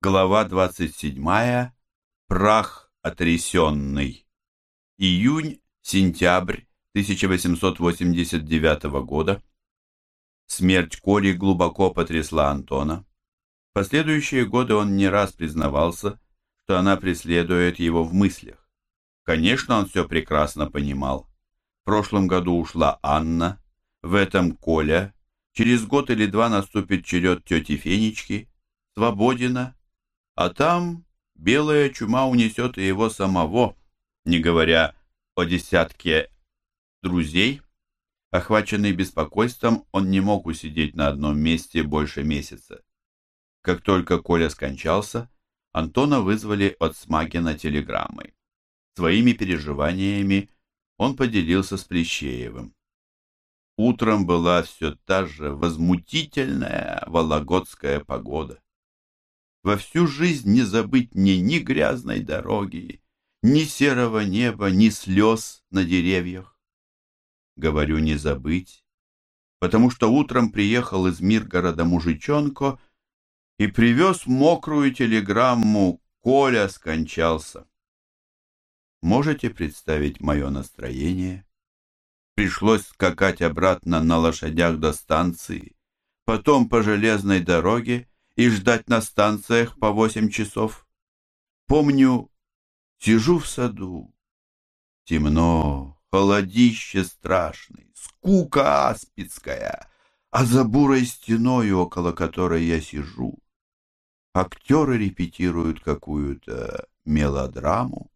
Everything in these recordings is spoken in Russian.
Глава 27. Прах отрясенный. Июнь-сентябрь 1889 года. Смерть Кори глубоко потрясла Антона. В последующие годы он не раз признавался, что она преследует его в мыслях. Конечно, он все прекрасно понимал. В прошлом году ушла Анна, в этом Коля, через год или два наступит черед тети Фенечки, Свободина, а там белая чума унесет и его самого, не говоря о десятке друзей. Охваченный беспокойством, он не мог усидеть на одном месте больше месяца. Как только Коля скончался, Антона вызвали от Смагина телеграммой. Своими переживаниями он поделился с Плещеевым. Утром была все та же возмутительная вологодская погода. Во всю жизнь не забыть мне ни грязной дороги, ни серого неба, ни слез на деревьях. Говорю не забыть, потому что утром приехал из Миргорода мужичонко и привез мокрую телеграмму «Коля скончался». Можете представить мое настроение? Пришлось скакать обратно на лошадях до станции, потом по железной дороге и ждать на станциях по восемь часов. Помню, сижу в саду. Темно, холодище страшный, скука аспидская, а за бурой стеной, около которой я сижу, актеры репетируют какую-то мелодраму.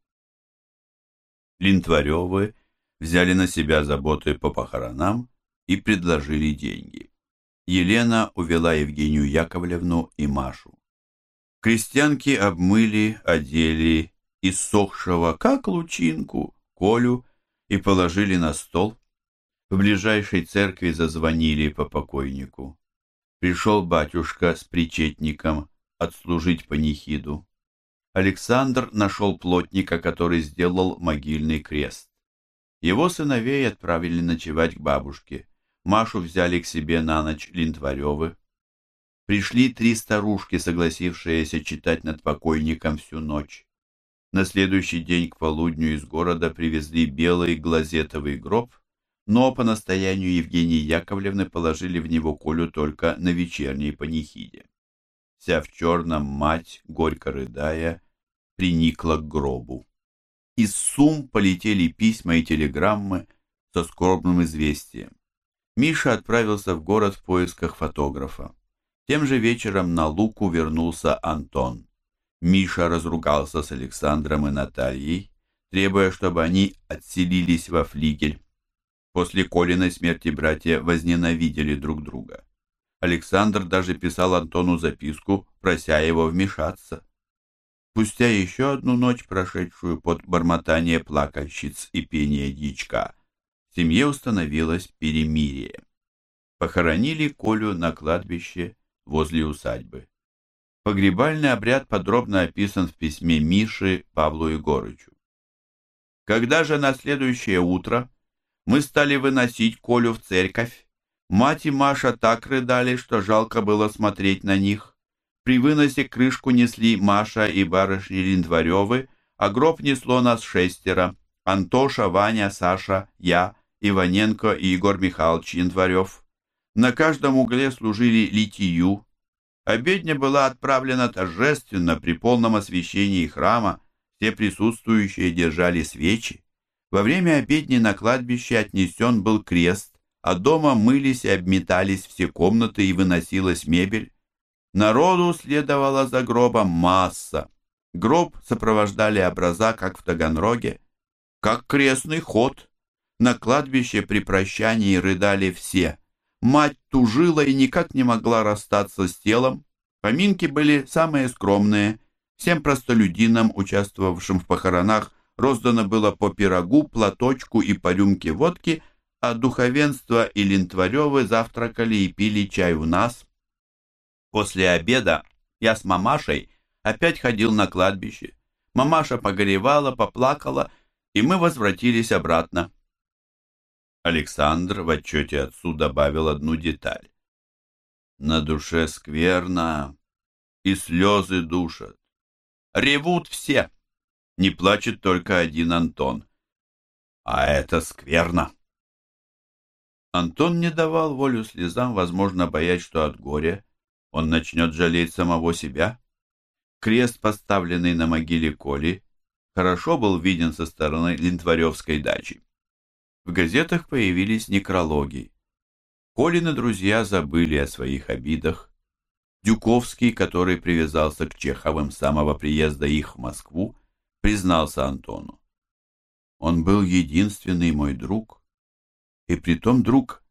Линтваревы взяли на себя заботы по похоронам и предложили деньги. Елена увела Евгению Яковлевну и Машу. Крестьянки обмыли, одели иссохшего, как лучинку, Колю и положили на стол. В ближайшей церкви зазвонили по покойнику. Пришел батюшка с причетником отслужить панихиду. Александр нашел плотника, который сделал могильный крест. Его сыновей отправили ночевать к бабушке. Машу взяли к себе на ночь Линтваревы. Пришли три старушки, согласившиеся читать над покойником всю ночь. На следующий день к полудню из города привезли белый глазетовый гроб, но по настоянию Евгении Яковлевны положили в него Колю только на вечерней панихиде. Вся в черном мать, горько рыдая, приникла к гробу. Из сум полетели письма и телеграммы со скорбным известием. Миша отправился в город в поисках фотографа. Тем же вечером на Луку вернулся Антон. Миша разругался с Александром и Натальей, требуя, чтобы они отселились во флигель. После Колиной смерти братья возненавидели друг друга. Александр даже писал Антону записку, прося его вмешаться. Спустя еще одну ночь, прошедшую под бормотание плакальщиц и пение дичка, в семье установилось перемирие. Похоронили Колю на кладбище возле усадьбы. Погребальный обряд подробно описан в письме Миши Павлу Егорычу. Когда же на следующее утро мы стали выносить Колю в церковь, мать и Маша так рыдали, что жалко было смотреть на них. При выносе крышку несли Маша и барышни Линдваревы, а гроб несло нас шестеро. Антоша, Ваня, Саша, я Иваненко и Егор Михайлович Янтварев. На каждом угле служили литию. Обедня была отправлена торжественно при полном освещении храма. Все присутствующие держали свечи. Во время обедни на кладбище отнесен был крест, а дома мылись и обметались все комнаты и выносилась мебель. Народу следовало за гробом масса. Гроб сопровождали образа, как в Таганроге, как крестный ход. На кладбище при прощании рыдали все. Мать тужила и никак не могла расстаться с телом. Поминки были самые скромные. Всем простолюдинам, участвовавшим в похоронах, роздано было по пирогу, платочку и по рюмке водки, а духовенство и лентваревы завтракали и пили чай у нас. После обеда я с мамашей опять ходил на кладбище. Мамаша погоревала, поплакала, и мы возвратились обратно. Александр в отчете отцу добавил одну деталь. На душе скверно, и слезы душат. Ревут все. Не плачет только один Антон. А это скверно. Антон не давал волю слезам, возможно, боясь, что от горя он начнет жалеть самого себя. Крест, поставленный на могиле Коли, хорошо был виден со стороны Линтваревской дачи. В газетах появились некрологи. Колины друзья забыли о своих обидах. Дюковский, который привязался к Чеховым с самого приезда их в Москву, признался Антону. Он был единственный мой друг, и притом друг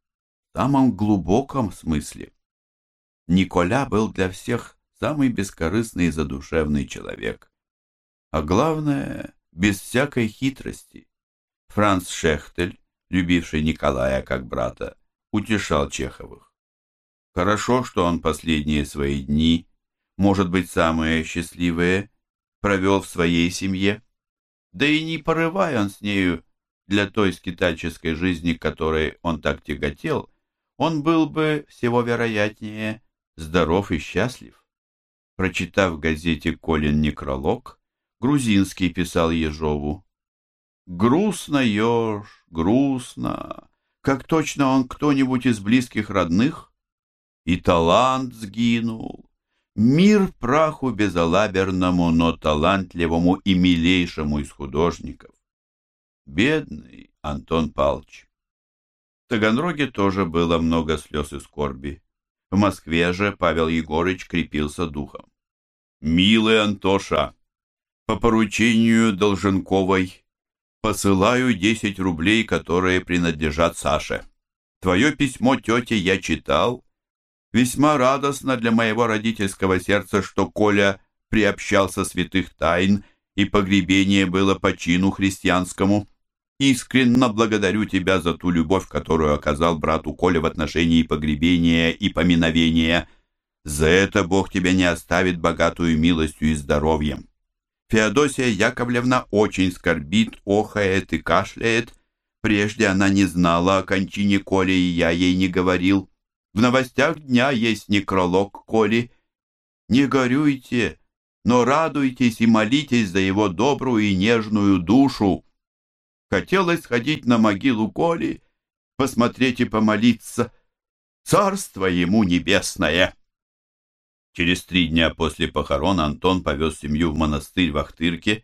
в самом глубоком смысле. Николя был для всех самый бескорыстный и задушевный человек. А главное, без всякой хитрости. Франц Шехтель, любивший Николая как брата, утешал Чеховых. Хорошо, что он последние свои дни, может быть, самые счастливые, провел в своей семье. Да и не порывая он с нею для той скитальческой жизни, которой он так тяготел, он был бы, всего вероятнее, здоров и счастлив. Прочитав в газете «Колин некролог», Грузинский писал Ежову. «Грустно, еж, грустно, как точно он кто-нибудь из близких родных? И талант сгинул. Мир праху безалаберному, но талантливому и милейшему из художников. Бедный Антон Палч. В Таганроге тоже было много слез и скорби. В Москве же Павел Егорыч крепился духом. «Милый Антоша, по поручению Долженковой посылаю десять рублей, которые принадлежат Саше. Твое письмо тете я читал. Весьма радостно для моего родительского сердца, что Коля приобщался святых тайн, и погребение было по чину христианскому. Искренне благодарю тебя за ту любовь, которую оказал брату Коле в отношении погребения и поминовения. За это Бог тебя не оставит богатую милостью и здоровьем. Феодосия Яковлевна очень скорбит, охает и кашляет. Прежде она не знала о кончине Коли, и я ей не говорил. В новостях дня есть некролог Коли. Не горюйте, но радуйтесь и молитесь за его добрую и нежную душу. Хотелось сходить на могилу Коли, посмотреть и помолиться. Царство ему небесное!» Через три дня после похорон Антон повез семью в монастырь в Ахтырке,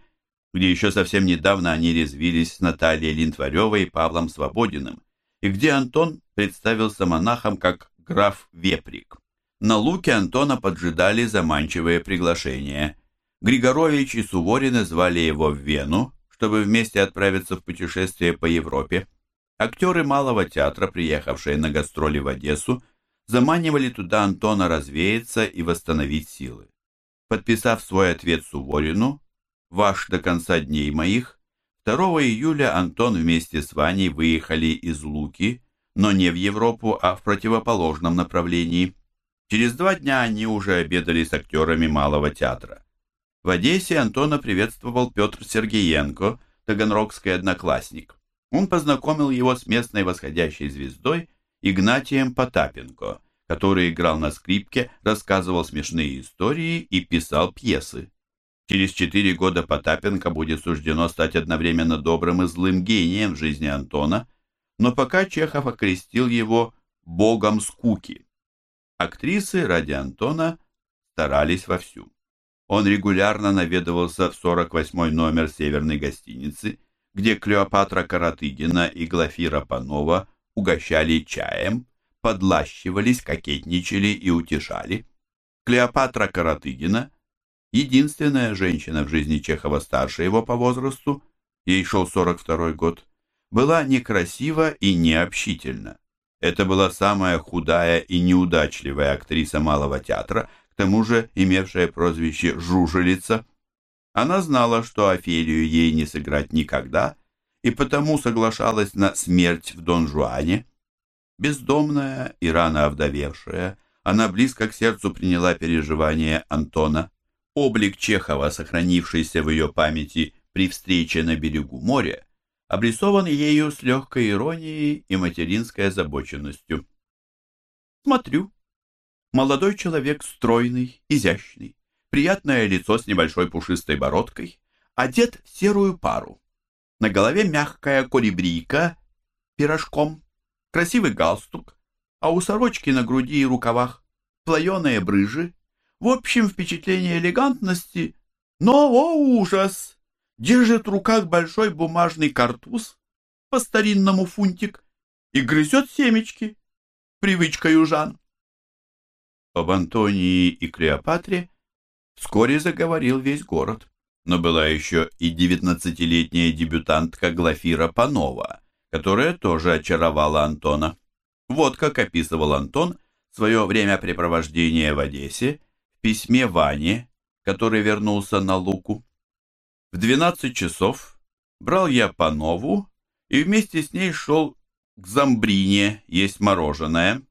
где еще совсем недавно они резвились с Натальей Линтваревой и Павлом Свободиным, и где Антон представился монахом как граф Веприк. На луке Антона поджидали заманчивые приглашения. Григорович и Суворины звали его в Вену, чтобы вместе отправиться в путешествие по Европе. Актеры Малого театра, приехавшие на гастроли в Одессу, заманивали туда Антона развеяться и восстановить силы. Подписав свой ответ Суворину, «Ваш до конца дней моих», 2 июля Антон вместе с Ваней выехали из Луки, но не в Европу, а в противоположном направлении. Через два дня они уже обедали с актерами Малого театра. В Одессе Антона приветствовал Петр Сергеенко, таганрогский одноклассник. Он познакомил его с местной восходящей звездой Игнатием Потапенко, который играл на скрипке, рассказывал смешные истории и писал пьесы. Через четыре года Потапенко будет суждено стать одновременно добрым и злым гением в жизни Антона, но пока Чехов окрестил его «богом скуки». Актрисы ради Антона старались вовсю. Он регулярно наведывался в 48-й номер северной гостиницы, где Клеопатра Каратыгина и Глафира Панова угощали чаем, подлащивались, кокетничали и утешали. Клеопатра Каратыгина, единственная женщина в жизни Чехова старше его по возрасту, ей шел 42 год, была некрасива и необщительна. Это была самая худая и неудачливая актриса малого театра, к тому же имевшая прозвище «жужелица». Она знала, что Офелию ей не сыграть никогда, и потому соглашалась на смерть в Дон Жуане. Бездомная и рано овдовевшая, она близко к сердцу приняла переживания Антона. Облик Чехова, сохранившийся в ее памяти при встрече на берегу моря, обрисован ею с легкой иронией и материнской озабоченностью. «Смотрю, Молодой человек стройный, изящный, приятное лицо с небольшой пушистой бородкой, одет в серую пару. На голове мягкая колибрийка пирожком, красивый галстук, а у сорочки на груди и рукавах плаеные брыжи. В общем, впечатление элегантности, но, о ужас, держит в руках большой бумажный картуз, по-старинному фунтик, и грызет семечки, привычка южан. Об Антонии и Клеопатре вскоре заговорил весь город, но была еще и девятнадцатилетняя дебютантка Глафира Панова, которая тоже очаровала Антона. Вот как описывал Антон свое времяпрепровождение в Одессе в письме Ване, который вернулся на Луку. В двенадцать часов брал я Панову и вместе с ней шел к Замбрине есть мороженое,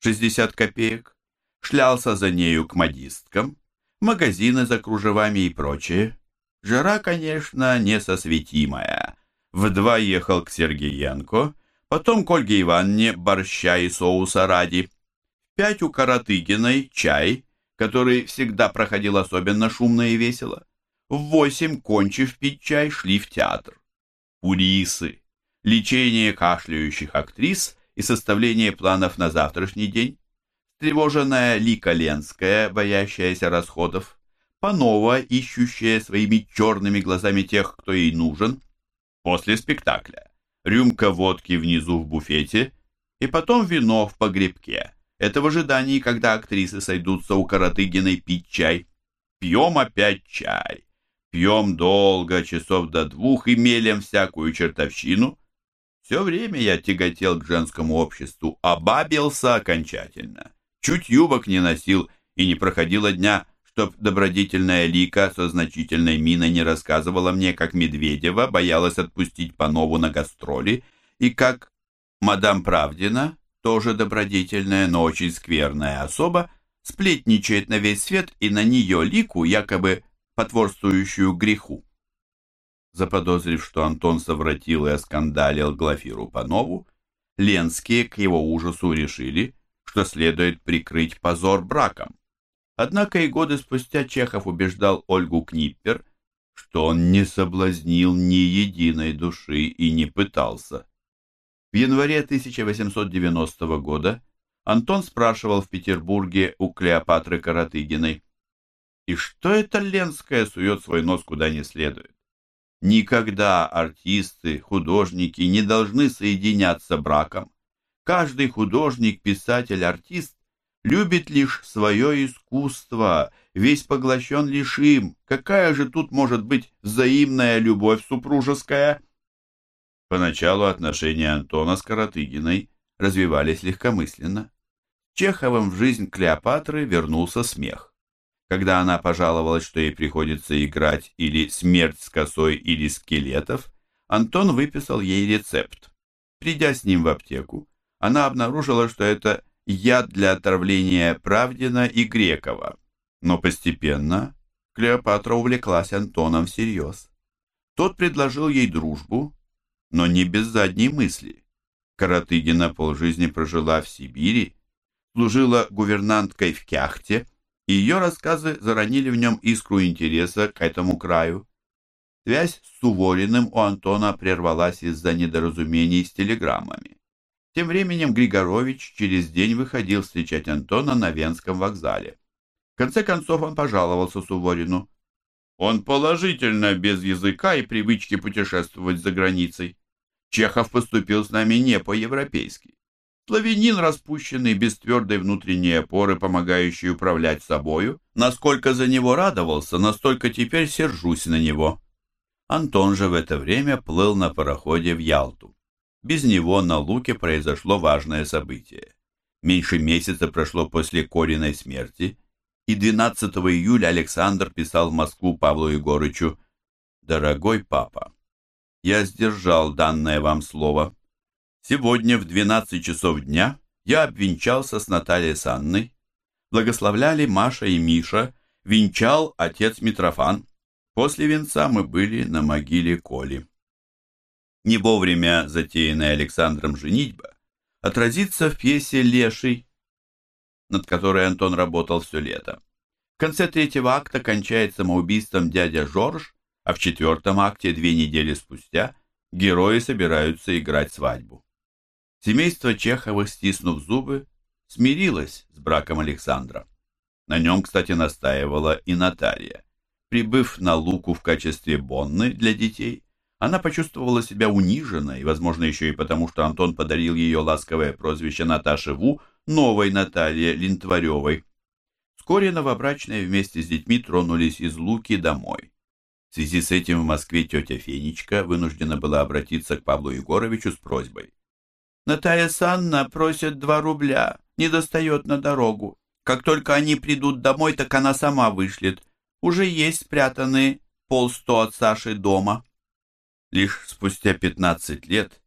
60 копеек, шлялся за нею к модисткам, магазины за кружевами и прочее. Жара, конечно, несосветимая. В два ехал к Сергеенко, потом к Ольге Ивановне борща и соуса ради. Пять у Каратыгиной чай, который всегда проходил особенно шумно и весело. В восемь, кончив пить чай, шли в театр. Урисы лечение кашляющих актрис и составление планов на завтрашний день, тревоженная Лика Ленская, боящаяся расходов, Панова, ищущая своими черными глазами тех, кто ей нужен, после спектакля, рюмка водки внизу в буфете и потом вино в погребке. Это в ожидании, когда актрисы сойдутся у Каратыгиной пить чай. Пьем опять чай. Пьем долго, часов до двух, и мелем всякую чертовщину, все время я тяготел к женскому обществу, обабился окончательно. Чуть юбок не носил, и не проходило дня, чтоб добродетельная Лика со значительной миной не рассказывала мне, как Медведева боялась отпустить по нову на гастроли, и как мадам Правдина, тоже добродетельная, но очень скверная особа, сплетничает на весь свет и на нее Лику, якобы потворствующую греху. Заподозрив, что Антон совратил и оскандалил Глафиру Панову, Ленские к его ужасу решили, что следует прикрыть позор браком. Однако и годы спустя Чехов убеждал Ольгу Книппер, что он не соблазнил ни единой души и не пытался. В январе 1890 года Антон спрашивал в Петербурге у Клеопатры Каратыгиной, «И что это Ленская сует свой нос куда не следует? Никогда артисты, художники не должны соединяться браком. Каждый художник, писатель, артист любит лишь свое искусство, весь поглощен лишь им. Какая же тут может быть взаимная любовь супружеская? Поначалу отношения Антона с Каратыгиной развивались легкомысленно. Чеховым в жизнь Клеопатры вернулся смех. Когда она пожаловалась, что ей приходится играть или «Смерть с косой» или «Скелетов», Антон выписал ей рецепт. Придя с ним в аптеку, она обнаружила, что это яд для отравления Правдина и Грекова. Но постепенно Клеопатра увлеклась Антоном всерьез. Тот предложил ей дружбу, но не без задней мысли. Каратыгина полжизни прожила в Сибири, служила гувернанткой в Кяхте, и ее рассказы заронили в нем искру интереса к этому краю. Связь с Сувориным у Антона прервалась из-за недоразумений с телеграммами. Тем временем Григорович через день выходил встречать Антона на Венском вокзале. В конце концов он пожаловался Суворину. Он положительно без языка и привычки путешествовать за границей. Чехов поступил с нами не по-европейски. Славянин распущенный, без твердой внутренней опоры, помогающий управлять собою. Насколько за него радовался, настолько теперь сержусь на него. Антон же в это время плыл на пароходе в Ялту. Без него на Луке произошло важное событие. Меньше месяца прошло после Кориной смерти, и 12 июля Александр писал в Москву Павлу Егорычу «Дорогой папа, я сдержал данное вам слово. Сегодня в 12 часов дня я обвенчался с Натальей Санной. Благословляли Маша и Миша, венчал отец Митрофан. После венца мы были на могиле Коли. Не вовремя затеянная Александром женитьба отразится в пьесе «Леший». над которой Антон работал все лето. В конце третьего акта кончает самоубийством дядя Жорж, а в четвертом акте, две недели спустя, герои собираются играть свадьбу. Семейство Чеховых, стиснув зубы, смирилось с браком Александра. На нем, кстати, настаивала и Наталья. Прибыв на Луку в качестве Бонны для детей, она почувствовала себя униженной, возможно, еще и потому, что Антон подарил ее ласковое прозвище Наташи Ву новой Наталье Линтваревой. Вскоре новобрачные вместе с детьми тронулись из Луки домой. В связи с этим в Москве тетя Фенечка вынуждена была обратиться к Павлу Егоровичу с просьбой. «Наталья Санна просит два рубля, не достает на дорогу. Как только они придут домой, так она сама вышлет. Уже есть спрятаны полсто от Саши дома». Лишь спустя 15 лет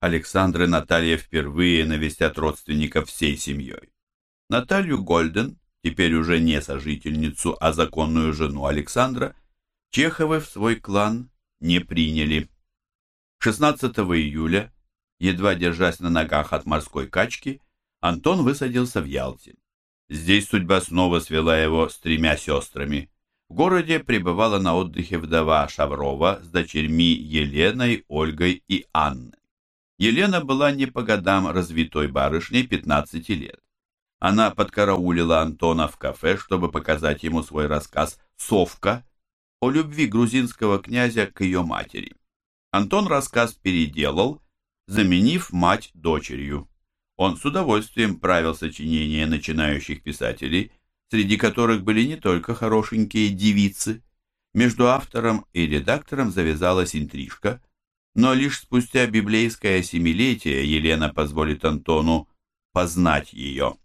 Александр и Наталья впервые навестят родственников всей семьей. Наталью Гольден, теперь уже не сожительницу, а законную жену Александра, Чеховы в свой клан не приняли. 16 июля, едва держась на ногах от морской качки, Антон высадился в Ялте. Здесь судьба снова свела его с тремя сестрами. В городе пребывала на отдыхе вдова Шаврова с дочерьми Еленой, Ольгой и Анной. Елена была не по годам развитой барышней 15 лет. Она подкараулила Антона в кафе, чтобы показать ему свой рассказ «Совка» о любви грузинского князя к ее матери. Антон рассказ переделал, заменив мать дочерью. Он с удовольствием правил сочинения начинающих писателей – среди которых были не только хорошенькие девицы. Между автором и редактором завязалась интрижка, но лишь спустя библейское семилетие Елена позволит Антону познать ее.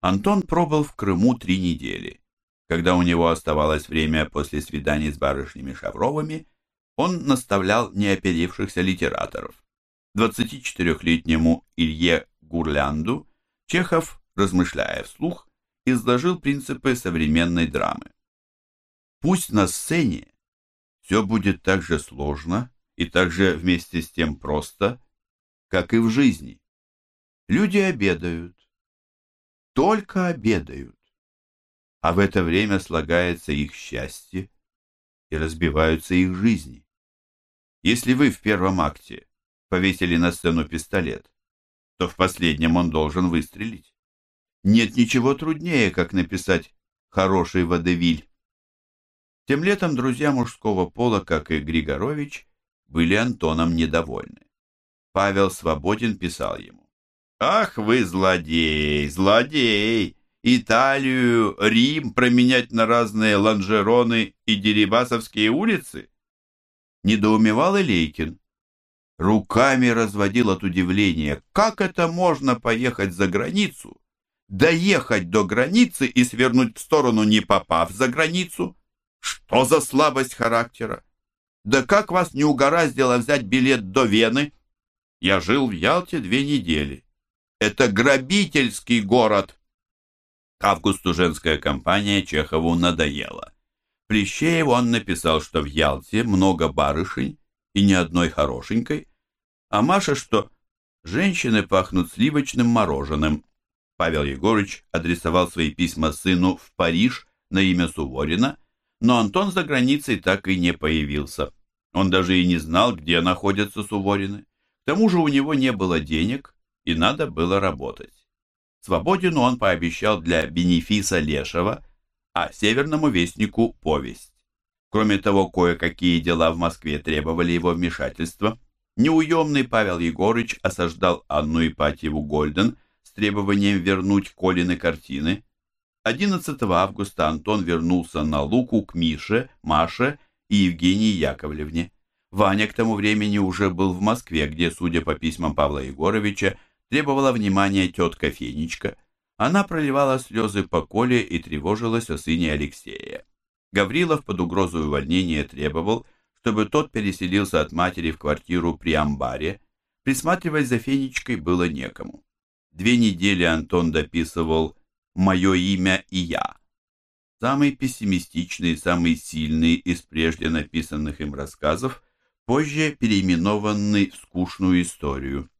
Антон пробыл в Крыму три недели. Когда у него оставалось время после свиданий с барышнями Шавровыми, он наставлял неоперившихся литераторов. 24-летнему Илье Гурлянду Чехов, размышляя вслух, изложил принципы современной драмы. Пусть на сцене все будет так же сложно и так же вместе с тем просто, как и в жизни. Люди обедают, только обедают, а в это время слагается их счастье и разбиваются их жизни. Если вы в первом акте повесили на сцену пистолет, то в последнем он должен выстрелить. Нет ничего труднее, как написать «хороший водевиль». Тем летом друзья мужского пола, как и Григорович, были Антоном недовольны. Павел Свободин писал ему. «Ах вы злодей, злодей! Италию, Рим променять на разные ланжероны и Дерибасовские улицы?» Недоумевал и Лейкин. Руками разводил от удивления. Как это можно поехать за границу доехать до границы и свернуть в сторону, не попав за границу? Что за слабость характера? Да как вас не угораздило взять билет до Вены? Я жил в Ялте две недели. Это грабительский город. К августу женская компания Чехову надоела. Плещееву он написал, что в Ялте много барышень и ни одной хорошенькой, а Маша, что женщины пахнут сливочным мороженым, Павел Егорыч адресовал свои письма сыну в Париж на имя Суворина, но Антон за границей так и не появился. Он даже и не знал, где находятся Суворины. К тому же у него не было денег, и надо было работать. Свободину он пообещал для бенефиса Лешего, а Северному Вестнику – повесть. Кроме того, кое-какие дела в Москве требовали его вмешательства. Неуемный Павел Егорыч осаждал Анну Ипатьеву Гольден – требованием вернуть Колины картины. 11 августа Антон вернулся на Луку к Мише, Маше и Евгении Яковлевне. Ваня к тому времени уже был в Москве, где, судя по письмам Павла Егоровича, требовала внимания тетка Фенечка. Она проливала слезы по Коле и тревожилась о сыне Алексея. Гаврилов под угрозой увольнения требовал, чтобы тот переселился от матери в квартиру при амбаре. Присматривать за Фенечкой было некому. Две недели Антон дописывал «Мое имя и я». Самый пессимистичный, самый сильный из прежде написанных им рассказов, позже переименованный в скучную историю.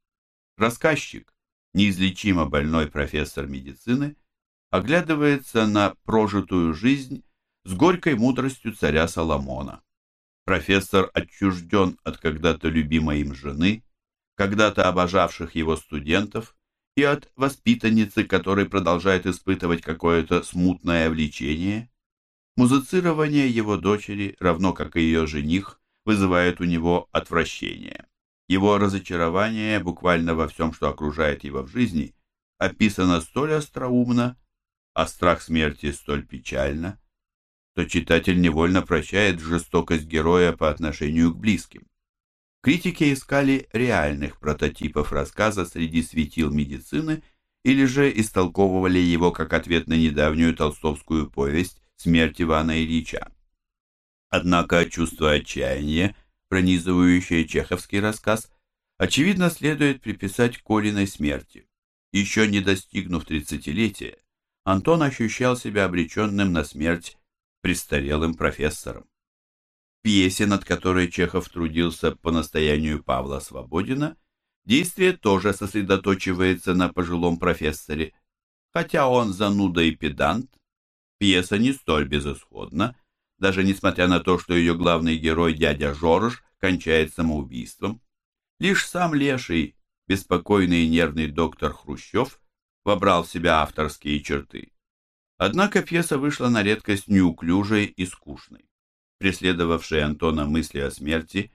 Рассказчик, неизлечимо больной профессор медицины, оглядывается на прожитую жизнь с горькой мудростью царя Соломона. Профессор отчужден от когда-то любимой им жены, когда-то обожавших его студентов, и от воспитанницы, которой продолжает испытывать какое-то смутное влечение. Музицирование его дочери, равно как и ее жених, вызывает у него отвращение. Его разочарование буквально во всем, что окружает его в жизни, описано столь остроумно, а страх смерти столь печально, то читатель невольно прощает жестокость героя по отношению к близким. Критики искали реальных прототипов рассказа среди светил медицины или же истолковывали его как ответ на недавнюю толстовскую повесть «Смерть Ивана Ильича». Однако чувство отчаяния, пронизывающее чеховский рассказ, очевидно следует приписать Колиной смерти. Еще не достигнув тридцатилетия, Антон ощущал себя обреченным на смерть престарелым профессором. Пьесе, над которой Чехов трудился по настоянию Павла Свободина, действие тоже сосредоточивается на пожилом профессоре. Хотя он зануда и педант, пьеса не столь безысходна, даже несмотря на то, что ее главный герой, дядя Жорж, кончает самоубийством. Лишь сам Леший, беспокойный и нервный доктор Хрущев, вобрал в себя авторские черты. Однако пьеса вышла на редкость неуклюжей и скучной. Преследовавшие Антона мысли о смерти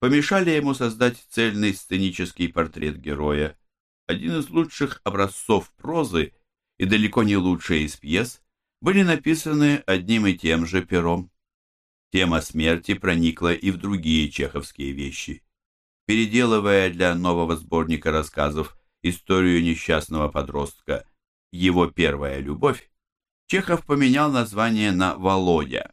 помешали ему создать цельный сценический портрет героя. Один из лучших образцов прозы и далеко не лучшие из пьес были написаны одним и тем же пером. Тема смерти проникла и в другие чеховские вещи. Переделывая для нового сборника рассказов историю несчастного подростка «Его первая любовь», Чехов поменял название на Володя.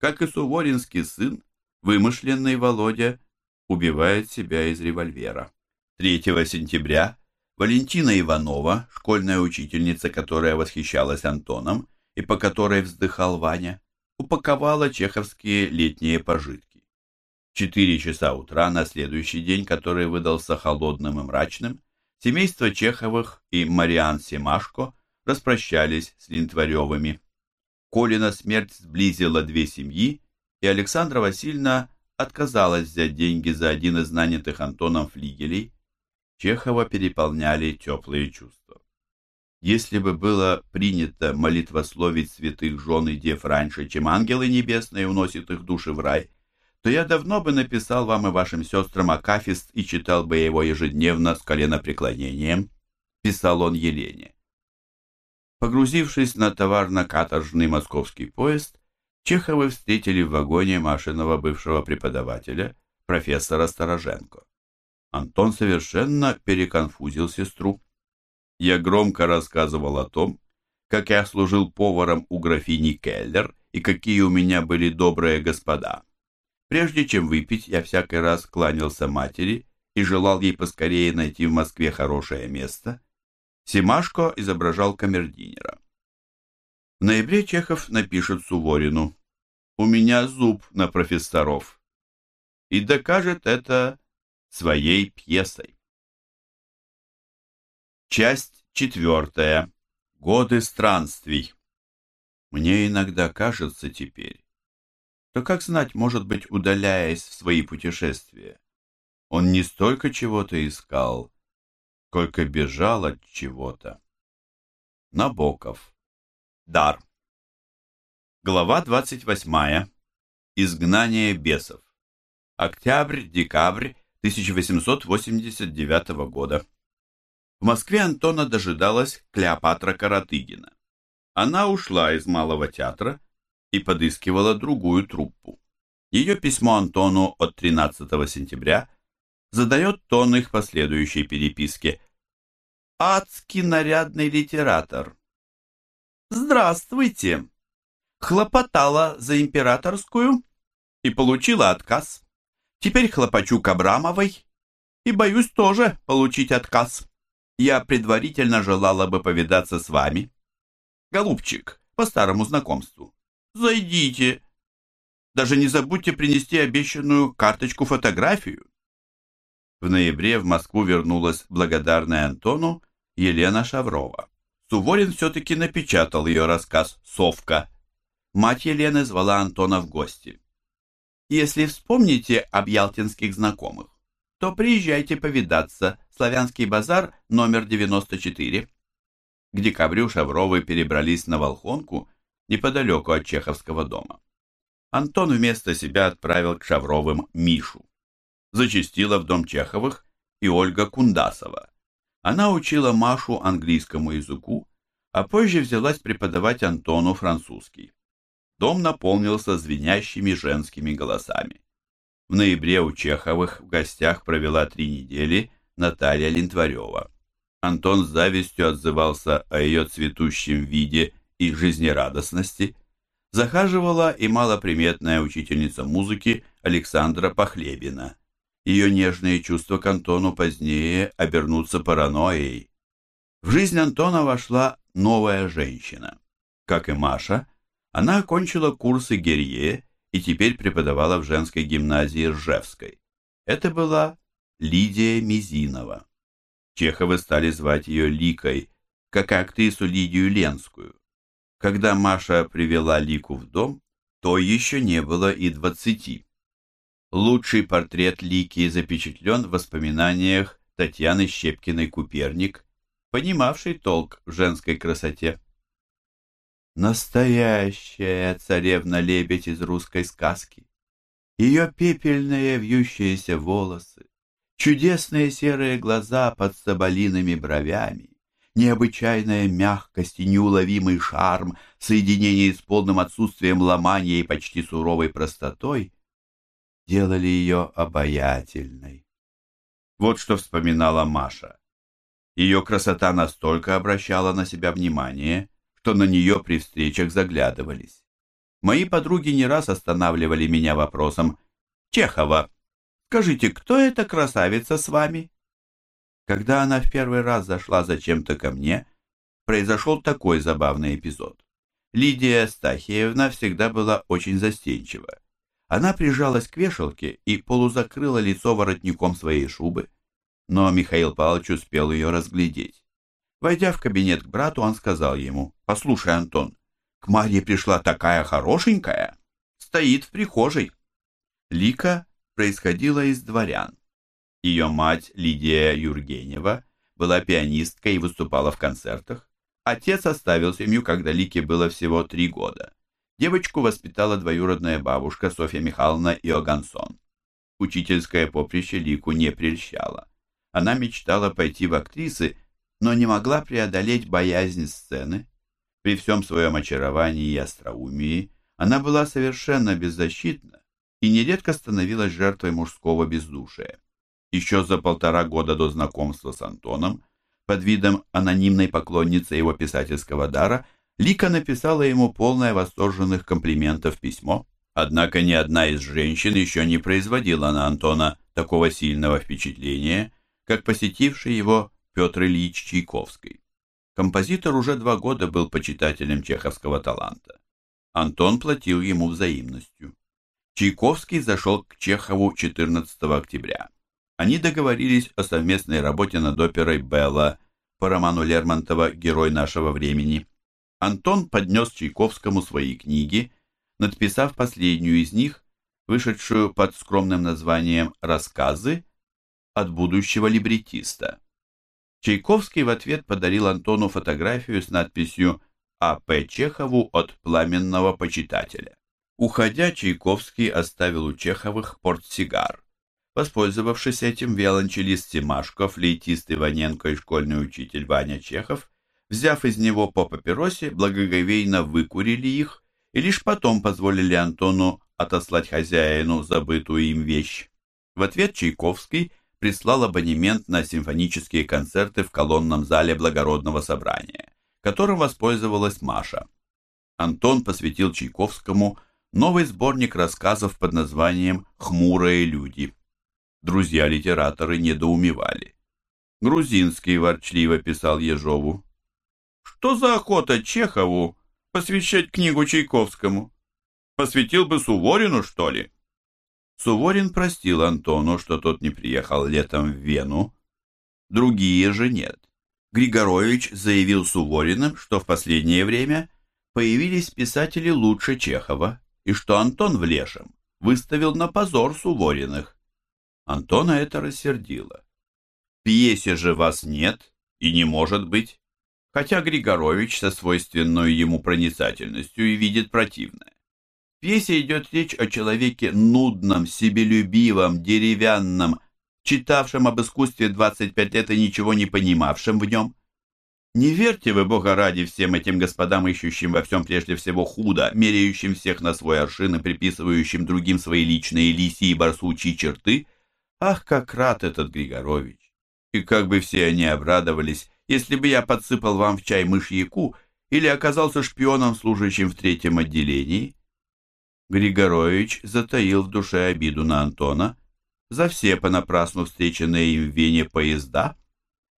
Как и Суворинский сын, вымышленный Володя убивает себя из револьвера. 3 сентября Валентина Иванова, школьная учительница, которая восхищалась Антоном и по которой вздыхал Ваня, упаковала чеховские летние пожитки. Четыре часа утра на следующий день, который выдался холодным и мрачным, семейство Чеховых и Мариан Семашко – распрощались с Линтваревыми. Колина смерть сблизила две семьи, и Александра Васильевна отказалась взять деньги за один из нанятых Антоном флигелей. Чехова переполняли теплые чувства. Если бы было принято молитвословить святых жен и дев раньше, чем ангелы небесные уносят их души в рай, то я давно бы написал вам и вашим сестрам Акафист и читал бы его ежедневно с коленопреклонением, писал он Елене. Погрузившись на товарно-каторжный московский поезд, Чеховы встретили в вагоне Машиного бывшего преподавателя, профессора Стороженко. Антон совершенно переконфузил сестру. Я громко рассказывал о том, как я служил поваром у графини Келлер и какие у меня были добрые господа. Прежде чем выпить, я всякий раз кланялся матери и желал ей поскорее найти в Москве хорошее место, Симашко изображал камердинера. В ноябре Чехов напишет Суворину «У меня зуб на профессоров» и докажет это своей пьесой. Часть четвертая. Годы странствий. Мне иногда кажется теперь, что, как знать, может быть, удаляясь в свои путешествия, он не столько чего-то искал, сколько бежал от чего-то. Набоков. Дар. Глава 28. Изгнание бесов. Октябрь-декабрь 1889 года. В Москве Антона дожидалась Клеопатра Каратыгина. Она ушла из Малого театра и подыскивала другую труппу. Ее письмо Антону от 13 сентября – задает тон их последующей переписке. «Адский нарядный литератор». «Здравствуйте!» Хлопотала за императорскую и получила отказ. Теперь хлопочу к Абрамовой и боюсь тоже получить отказ. Я предварительно желала бы повидаться с вами. Голубчик, по старому знакомству. Зайдите. Даже не забудьте принести обещанную карточку-фотографию. В ноябре в Москву вернулась благодарная Антону Елена Шаврова. Суворин все-таки напечатал ее рассказ «Совка». Мать Елены звала Антона в гости. «Если вспомните об ялтинских знакомых, то приезжайте повидаться. Славянский базар, номер 94». К декабрю Шавровы перебрались на Волхонку, неподалеку от Чеховского дома. Антон вместо себя отправил к Шавровым Мишу. Зачастила в дом Чеховых и Ольга Кундасова. Она учила Машу английскому языку, а позже взялась преподавать Антону французский. Дом наполнился звенящими женскими голосами. В ноябре у Чеховых в гостях провела три недели Наталья Линтварева. Антон с завистью отзывался о ее цветущем виде и жизнерадостности. Захаживала и малоприметная учительница музыки Александра Похлебина. Ее нежные чувства к Антону позднее обернутся паранойей. В жизнь Антона вошла новая женщина. Как и Маша, она окончила курсы Герье и теперь преподавала в женской гимназии Ржевской. Это была Лидия Мизинова. Чеховы стали звать ее Ликой, как и актрису Лидию Ленскую. Когда Маша привела Лику в дом, то еще не было и двадцати. Лучший портрет Лики запечатлен в воспоминаниях Татьяны Щепкиной-Куперник, понимавшей толк в женской красоте. Настоящая царевна-лебедь из русской сказки. Ее пепельные вьющиеся волосы, чудесные серые глаза под соболиными бровями, необычайная мягкость и неуловимый шарм, соединение с полным отсутствием ломания и почти суровой простотой, делали ее обаятельной. Вот что вспоминала Маша. Ее красота настолько обращала на себя внимание, что на нее при встречах заглядывались. Мои подруги не раз останавливали меня вопросом «Чехова, Скажите, кто эта красавица с вами?» Когда она в первый раз зашла зачем-то ко мне, произошел такой забавный эпизод. Лидия Стахиевна всегда была очень застенчива. Она прижалась к вешалке и полузакрыла лицо воротником своей шубы, но Михаил Павлович успел ее разглядеть. Войдя в кабинет к брату, он сказал ему, «Послушай, Антон, к Марье пришла такая хорошенькая, стоит в прихожей». Лика происходила из дворян. Ее мать Лидия Юргенева была пианисткой и выступала в концертах. Отец оставил семью, когда Лике было всего три года. Девочку воспитала двоюродная бабушка Софья Михайловна Иогансон. Учительское поприще Лику не прельщало. Она мечтала пойти в актрисы, но не могла преодолеть боязнь сцены. При всем своем очаровании и остроумии она была совершенно беззащитна и нередко становилась жертвой мужского бездушия. Еще за полтора года до знакомства с Антоном, под видом анонимной поклонницы его писательского дара, Лика написала ему полное восторженных комплиментов письмо, однако ни одна из женщин еще не производила на Антона такого сильного впечатления, как посетивший его Петр Ильич Чайковский. Композитор уже два года был почитателем чеховского таланта. Антон платил ему взаимностью. Чайковский зашел к Чехову 14 октября. Они договорились о совместной работе над оперой «Белла» по роману Лермонтова «Герой нашего времени». Антон поднес Чайковскому свои книги, надписав последнюю из них, вышедшую под скромным названием «Рассказы» от будущего либретиста. Чайковский в ответ подарил Антону фотографию с надписью «А.П. Чехову от пламенного почитателя». Уходя, Чайковский оставил у Чеховых портсигар. Воспользовавшись этим, виолончелист Тимашко, флейтист Иваненко и школьный учитель Ваня Чехов, взяв из него по папиросе, благоговейно выкурили их и лишь потом позволили Антону отослать хозяину забытую им вещь. В ответ Чайковский прислал абонемент на симфонические концерты в колонном зале благородного собрания, которым воспользовалась Маша. Антон посвятил Чайковскому – новый сборник рассказов под названием «Хмурые люди». Друзья-литераторы недоумевали. Грузинский ворчливо писал Ежову. «Что за охота Чехову посвящать книгу Чайковскому? Посвятил бы Суворину, что ли?» Суворин простил Антону, что тот не приехал летом в Вену. Другие же нет. Григорович заявил Сувориным, что в последнее время появились писатели лучше Чехова, и что Антон Влешем выставил на позор Сувориных. Антона это рассердило. В пьесе же вас нет и не может быть, хотя Григорович со свойственной ему проницательностью и видит противное. В пьесе идет речь о человеке нудном, себелюбивом, деревянном, читавшем об искусстве 25 лет и ничего не понимавшем в нем. Не верьте вы, Бога ради, всем этим господам, ищущим во всем прежде всего худо, меряющим всех на свой аршин и приписывающим другим свои личные лисьи и барсучьи черты. Ах, как рад этот Григорович! И как бы все они обрадовались, если бы я подсыпал вам в чай мышьяку или оказался шпионом, служащим в третьем отделении. Григорович затаил в душе обиду на Антона, за все понапрасну встреченные им в Вене поезда,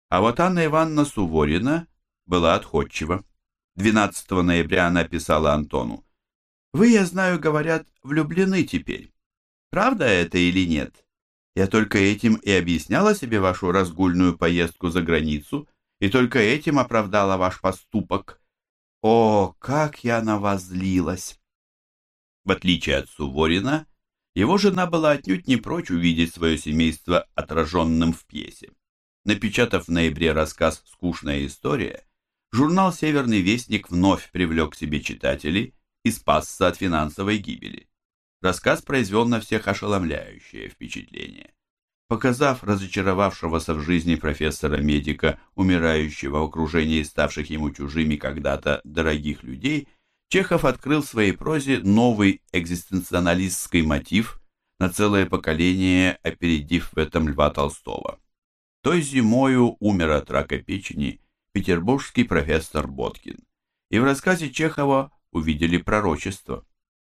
а вот Анна Ивановна Суворина была отходчива. 12 ноября она писала Антону. «Вы, я знаю, говорят, влюблены теперь. Правда это или нет? Я только этим и объясняла себе вашу разгульную поездку за границу, и только этим оправдала ваш поступок. О, как я на вас злилась!» В отличие от Суворина, его жена была отнюдь не прочь увидеть свое семейство отраженным в пьесе. Напечатав в ноябре рассказ «Скучная история», журнал «Северный вестник» вновь привлек к себе читателей и спасся от финансовой гибели. Рассказ произвел на всех ошеломляющее впечатление. Показав разочаровавшегося в жизни профессора-медика, умирающего в окружении ставших ему чужими когда-то дорогих людей – Чехов открыл в своей прозе новый экзистенциалистский мотив, на целое поколение опередив в этом Льва Толстого. Той зимою умер от рака печени петербургский профессор Боткин, и в рассказе Чехова увидели пророчество.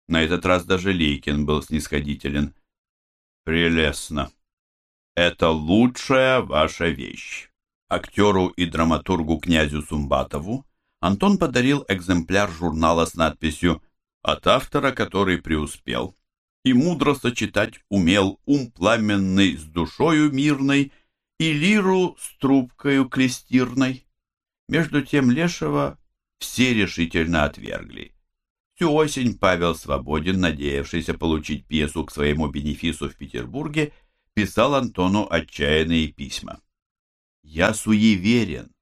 На этот раз даже Лейкин был снисходителен. «Прелестно! Это лучшая ваша вещь!» Актеру и драматургу князю Сумбатову Антон подарил экземпляр журнала с надписью «От автора, который преуспел» и мудро сочетать умел ум пламенный с душою мирной и лиру с трубкою клестирной. Между тем Лешего все решительно отвергли. Всю осень Павел Свободин, надеявшийся получить пьесу к своему бенефису в Петербурге, писал Антону отчаянные письма. «Я суеверен,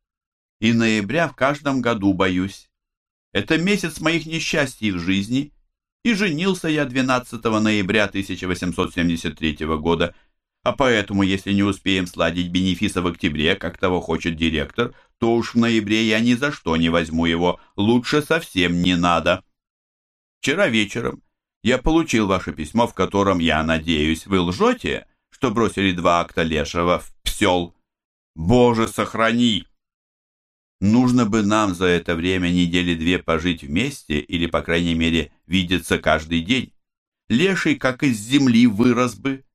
и ноября в каждом году боюсь. Это месяц моих несчастий в жизни, и женился я 12 ноября 1873 года, а поэтому, если не успеем сладить бенефиса в октябре, как того хочет директор, то уж в ноябре я ни за что не возьму его, лучше совсем не надо. Вчера вечером я получил ваше письмо, в котором, я надеюсь, вы лжете, что бросили два акта Лешего в псел. Боже, сохрани! Нужно бы нам за это время недели две пожить вместе или, по крайней мере, видеться каждый день. Леший, как из земли, вырос бы.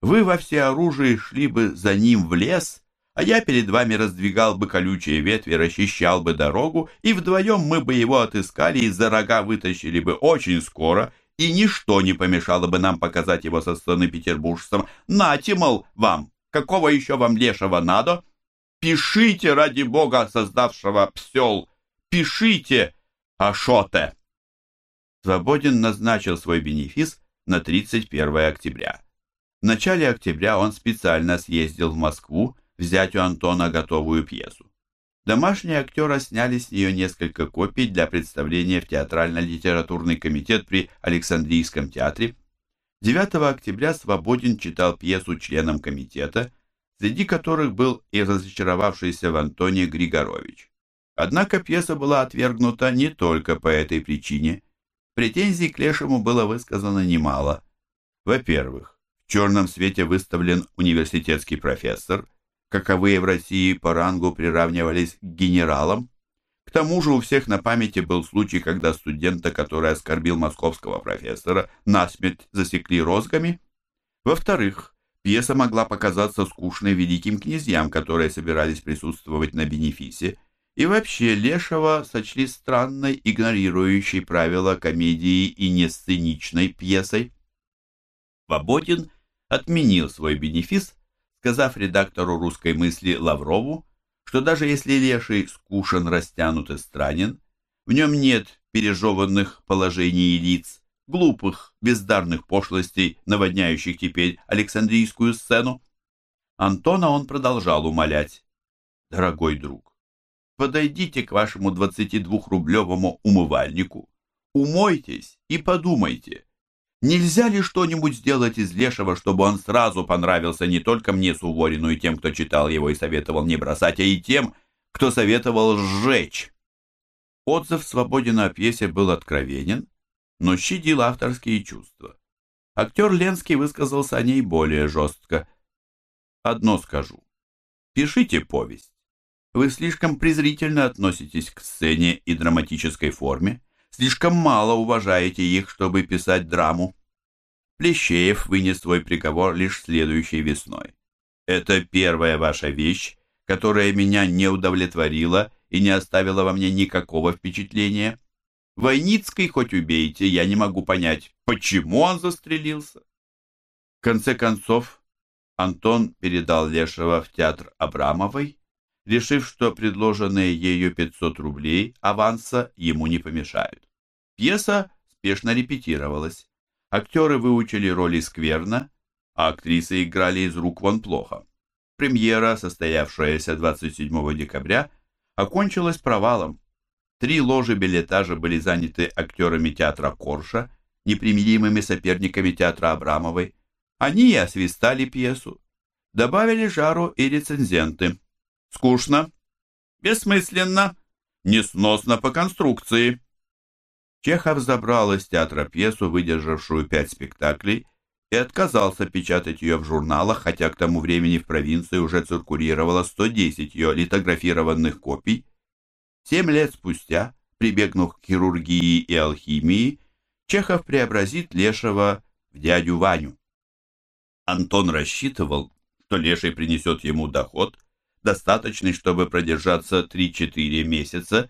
Вы во всеоружии шли бы за ним в лес, а я перед вами раздвигал бы колючие ветви, расчищал бы дорогу, и вдвоем мы бы его отыскали и за рога вытащили бы очень скоро, и ничто не помешало бы нам показать его со стороны петербуржцам. Нате, мол, вам, какого еще вам лешего надо?» Пишите, ради Бога, создавшего псел! Пишите, Ашоте!» Свободин назначил свой бенефис на 31 октября. В начале октября он специально съездил в Москву взять у Антона готовую пьесу. Домашние актера сняли с нее несколько копий для представления в театрально-литературный комитет при Александрийском театре. 9 октября Свободин читал пьесу членам комитета – среди которых был и разочаровавшийся в Антоне Григорович. Однако пьеса была отвергнута не только по этой причине. Претензий к Лешему было высказано немало. Во-первых, в черном свете выставлен университетский профессор, каковые в России по рангу приравнивались к генералам. К тому же у всех на памяти был случай, когда студента, который оскорбил московского профессора, насмерть засекли розгами. Во-вторых, Пьеса могла показаться скучной великим князьям, которые собирались присутствовать на бенефисе, и вообще Лешего сочли странной, игнорирующей правила комедии и несценичной пьесой. Свободин отменил свой бенефис, сказав редактору «Русской мысли» Лаврову, что даже если леший скушен, растянут и странен, в нем нет пережеванных положений лиц, глупых, бездарных пошлостей, наводняющих теперь Александрийскую сцену. Антона он продолжал умолять. «Дорогой друг, подойдите к вашему 22-рублевому умывальнику, умойтесь и подумайте, нельзя ли что-нибудь сделать из Лешего, чтобы он сразу понравился не только мне, Суворину, и тем, кто читал его и советовал не бросать, а и тем, кто советовал сжечь?» Отзыв Свободина о пьесе был откровенен, но щадил авторские чувства. Актер Ленский высказался о ней более жестко. Одно скажу. Пишите повесть. Вы слишком презрительно относитесь к сцене и драматической форме, слишком мало уважаете их, чтобы писать драму. Плещеев вынес свой приговор лишь следующей весной. Это первая ваша вещь, которая меня не удовлетворила и не оставила во мне никакого впечатления. Войницкий хоть убейте, я не могу понять, почему он застрелился. В конце концов, Антон передал Лешего в театр Абрамовой, решив, что предложенные ею 500 рублей аванса ему не помешают. Пьеса спешно репетировалась. Актеры выучили роли скверно, а актрисы играли из рук вон плохо. Премьера, состоявшаяся 27 декабря, окончилась провалом. Три ложи билетажа были заняты актерами театра Корша, непримиримыми соперниками театра Абрамовой. Они и освистали пьесу. Добавили жару и рецензенты. Скучно, бессмысленно, несносно по конструкции. Чехов забрал из театра пьесу, выдержавшую пять спектаклей, и отказался печатать ее в журналах, хотя к тому времени в провинции уже циркулировало 110 ее литографированных копий, Семь лет спустя, прибегнув к хирургии и алхимии, Чехов преобразит Лешего в дядю Ваню. Антон рассчитывал, что Леший принесет ему доход, достаточный, чтобы продержаться 3-4 месяца,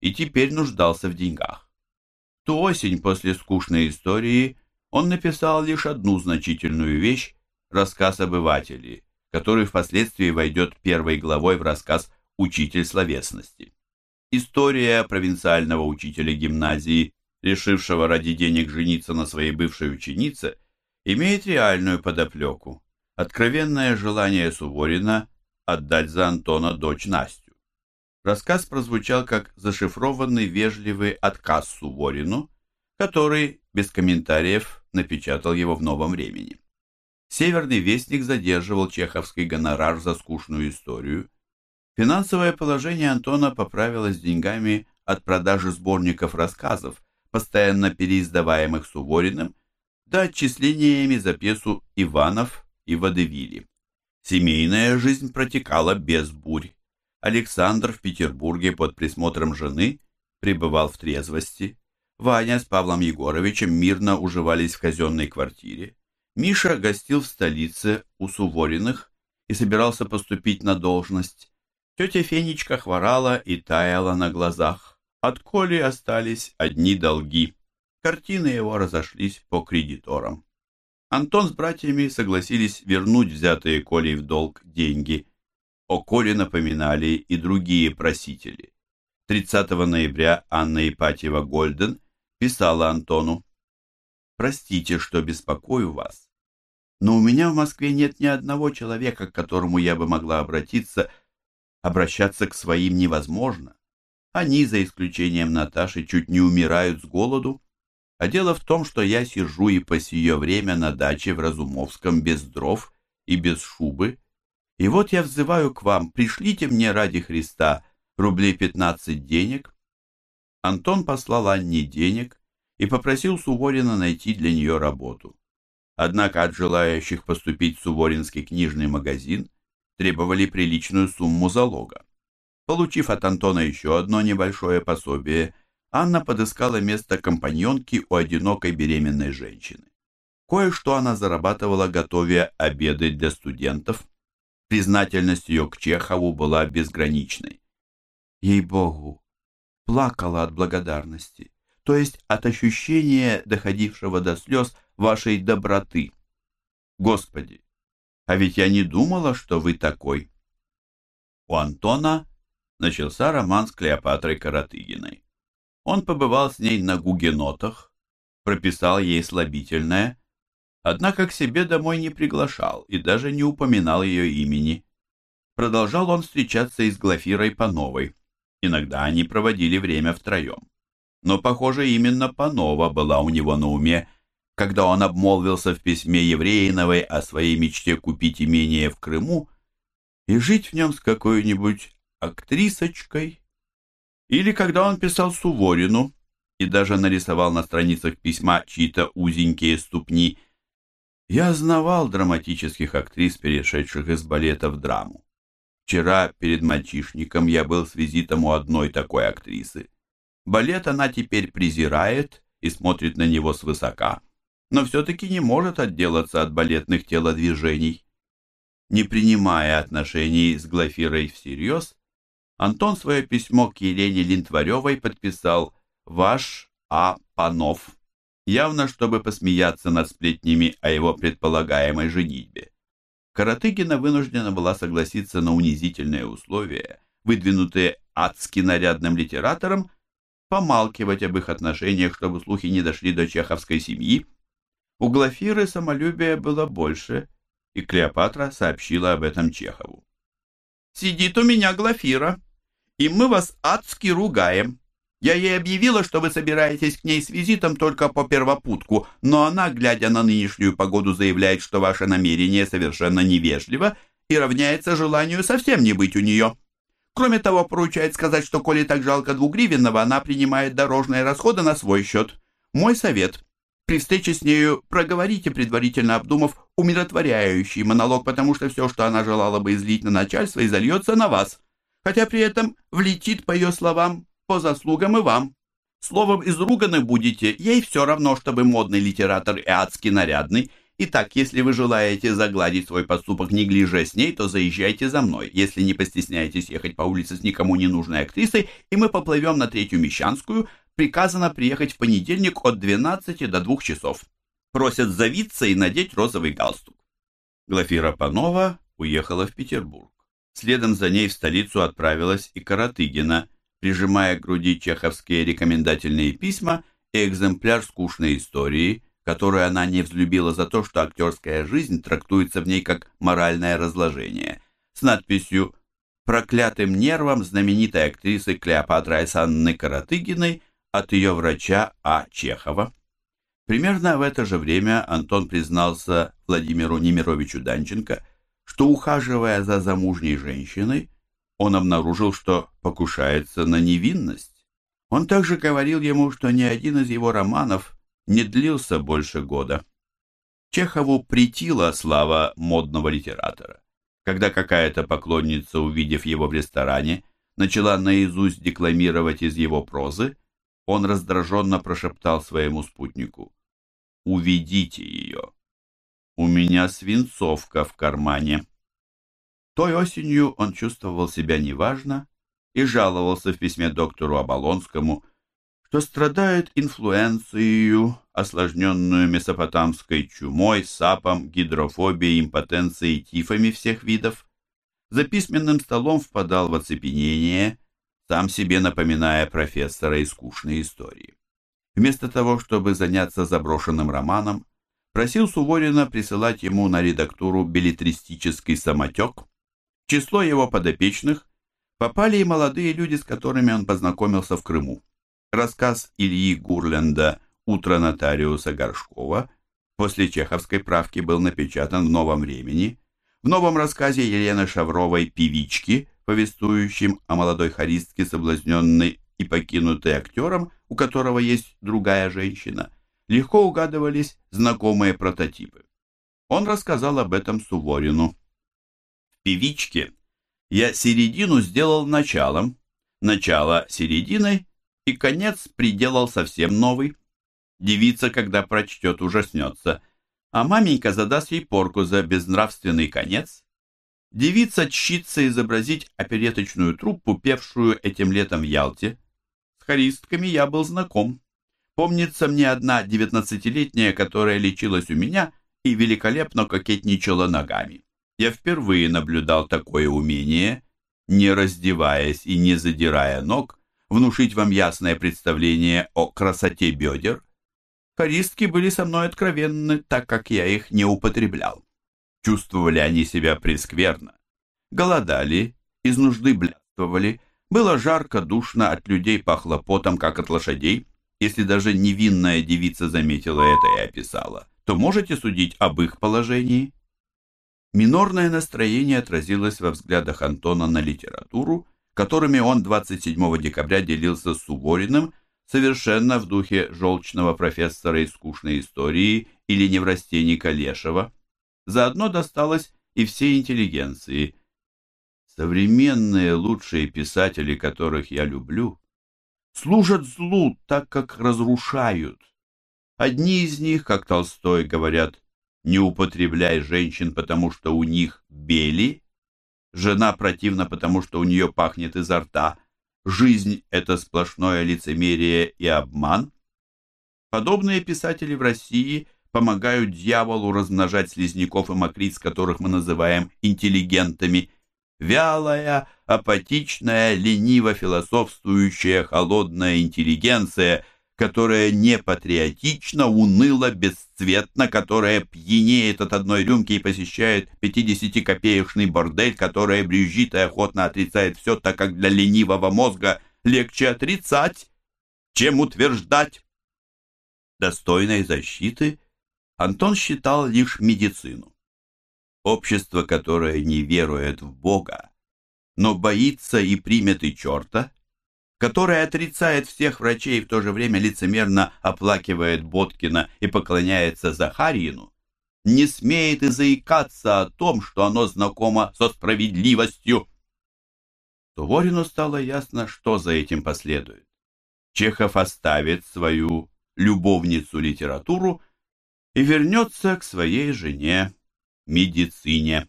и теперь нуждался в деньгах. Ту осень после скучной истории он написал лишь одну значительную вещь – рассказ обывателей, который впоследствии войдет первой главой в рассказ «Учитель словесности». История провинциального учителя гимназии, решившего ради денег жениться на своей бывшей ученице, имеет реальную подоплеку. Откровенное желание Суворина отдать за Антона дочь Настю. Рассказ прозвучал как зашифрованный вежливый отказ Суворину, который, без комментариев, напечатал его в новом времени. Северный вестник задерживал чеховский гонорар за скучную историю, Финансовое положение Антона поправилось деньгами от продажи сборников рассказов, постоянно переиздаваемых Сувориным, да отчислениями за пьесу «Иванов» и «Водевили». Семейная жизнь протекала без бурь. Александр в Петербурге под присмотром жены пребывал в трезвости. Ваня с Павлом Егоровичем мирно уживались в казенной квартире. Миша гостил в столице у Сувориных и собирался поступить на должность. Тетя Фенечка хворала и таяла на глазах. От Коли остались одни долги. Картины его разошлись по кредиторам. Антон с братьями согласились вернуть взятые Колей в долг деньги. О Коле напоминали и другие просители. 30 ноября Анна Ипатьева-Гольден писала Антону «Простите, что беспокою вас, но у меня в Москве нет ни одного человека, к которому я бы могла обратиться – Обращаться к своим невозможно. Они, за исключением Наташи, чуть не умирают с голоду. А дело в том, что я сижу и по сие время на даче в Разумовском без дров и без шубы. И вот я взываю к вам, пришлите мне ради Христа рублей пятнадцать денег. Антон послал Анне денег и попросил Суворина найти для нее работу. Однако от желающих поступить в Суворинский книжный магазин требовали приличную сумму залога. Получив от Антона еще одно небольшое пособие, Анна подыскала место компаньонки у одинокой беременной женщины. Кое-что она зарабатывала, готовя обеды для студентов. Признательность ее к Чехову была безграничной. Ей-богу, плакала от благодарности, то есть от ощущения, доходившего до слез, вашей доброты. Господи, а ведь я не думала, что вы такой. У Антона начался роман с Клеопатрой Каратыгиной. Он побывал с ней на гугенотах, прописал ей слабительное, однако к себе домой не приглашал и даже не упоминал ее имени. Продолжал он встречаться и с Глафирой Пановой. Иногда они проводили время втроем. Но, похоже, именно Панова была у него на уме, когда он обмолвился в письме Евреиновой о своей мечте купить имение в Крыму и жить в нем с какой-нибудь актрисочкой. Или когда он писал Суворину и даже нарисовал на страницах письма чьи-то узенькие ступни. Я знавал драматических актрис, перешедших из балета в драму. Вчера перед мальчишником я был с визитом у одной такой актрисы. Балет она теперь презирает и смотрит на него свысока, но все-таки не может отделаться от балетных телодвижений. Не принимая отношений с Глафирой всерьез, Антон свое письмо к Елене Линтваревой подписал «Ваш А. Панов», явно чтобы посмеяться над сплетнями о его предполагаемой женитьбе. Каратыгина вынуждена была согласиться на унизительные условия, выдвинутые адски нарядным литератором, помалкивать об их отношениях, чтобы слухи не дошли до чеховской семьи. У Глафиры самолюбия было больше, и Клеопатра сообщила об этом Чехову. «Сидит у меня Глафира, и мы вас адски ругаем. Я ей объявила, что вы собираетесь к ней с визитом только по первопутку, но она, глядя на нынешнюю погоду, заявляет, что ваше намерение совершенно невежливо и равняется желанию совсем не быть у нее. Кроме того, поручает сказать, что коли так жалко двугривенного, она принимает дорожные расходы на свой счет. Мой совет. При встрече с нею проговорите, предварительно обдумав, умиротворяющий монолог, потому что все, что она желала бы излить на начальство, изольется на вас хотя при этом влетит, по ее словам, по заслугам и вам. Словом, изруганы будете, ей все равно, чтобы модный литератор и адский нарядный. Итак, если вы желаете загладить свой поступок неглиже с ней, то заезжайте за мной, если не постесняетесь ехать по улице с никому не нужной актрисой, и мы поплывем на Третью Мещанскую, приказано приехать в понедельник от 12 до 2 часов. Просят завиться и надеть розовый галстук. Глафира Панова уехала в Петербург. Следом за ней в столицу отправилась и Каратыгина, прижимая к груди чеховские рекомендательные письма и экземпляр скучной истории, которую она не взлюбила за то, что актерская жизнь трактуется в ней как моральное разложение, с надписью «Проклятым нервам знаменитой актрисы Клеопатры Александры Каратыгиной от ее врача А. Чехова». Примерно в это же время Антон признался Владимиру Немировичу Данченко – что, ухаживая за замужней женщиной, он обнаружил, что покушается на невинность. Он также говорил ему, что ни один из его романов не длился больше года. Чехову притила слава модного литератора. Когда какая-то поклонница, увидев его в ресторане, начала наизусть декламировать из его прозы, он раздраженно прошептал своему спутнику «Уведите ее». У меня свинцовка в кармане. Той осенью он чувствовал себя неважно и жаловался в письме доктору Оболонскому, что страдает инфлюенцией, осложненную месопотамской чумой, сапом, гидрофобией, импотенцией, тифами всех видов. За письменным столом впадал в оцепенение, сам себе напоминая профессора и скучной истории. Вместо того, чтобы заняться заброшенным романом, просил Суворина присылать ему на редактуру билетристический самотек. В число его подопечных попали и молодые люди, с которыми он познакомился в Крыму. Рассказ Ильи Гурленда «Утро нотариуса Горшкова» после чеховской правки был напечатан в «Новом времени». В новом рассказе Елены Шавровой «Певички», повествующем о молодой харистке, соблазненной и покинутой актером, у которого есть другая женщина – легко угадывались знакомые прототипы. Он рассказал об этом Суворину. В «Певичке» я середину сделал началом, начало серединой и конец приделал совсем новый. Девица, когда прочтет, ужаснется, а маменька задаст ей порку за безнравственный конец. Девица чтится изобразить опереточную труппу, певшую этим летом в Ялте. С хористками я был знаком. Помнится мне одна девятнадцатилетняя, которая лечилась у меня и великолепно кокетничала ногами. Я впервые наблюдал такое умение не раздеваясь и не задирая ног, внушить вам ясное представление о красоте бедер, хористки были со мной откровенны, так как я их не употреблял. Чувствовали они себя прескверно. Голодали, из нужды блядствовали, было жарко, душно, от людей пахло потом, как от лошадей. Если даже невинная девица заметила это и описала, то можете судить об их положении. Минорное настроение отразилось во взглядах Антона на литературу, которыми он 27 декабря делился с Сувориным, совершенно в духе желчного профессора из скучной истории или неврастенника Лешева. Заодно досталось и всей интеллигенции. Современные лучшие писатели, которых я люблю, служат злу так, как разрушают. Одни из них, как Толстой, говорят, не употребляй женщин, потому что у них бели, жена противна, потому что у нее пахнет изо рта, жизнь — это сплошное лицемерие и обман. Подобные писатели в России помогают дьяволу размножать слизняков и мокриц, которых мы называем интеллигентами. Вялая, апатичная, лениво философствующая, холодная интеллигенция — которая не патриотична, уныла, бесцветна, которая пьянеет от одной рюмки и посещает 50-копеечный бордель, которая брюзжит и охотно отрицает все, так как для ленивого мозга легче отрицать, чем утверждать. Достойной защиты Антон считал лишь медицину. Общество, которое не верует в Бога, но боится и примет и черта, которая отрицает всех врачей и в то же время лицемерно оплакивает Боткина и поклоняется Захарьину, не смеет и заикаться о том, что оно знакомо со справедливостью. Суворину стало ясно, что за этим последует. Чехов оставит свою любовницу литературу и вернется к своей жене медицине.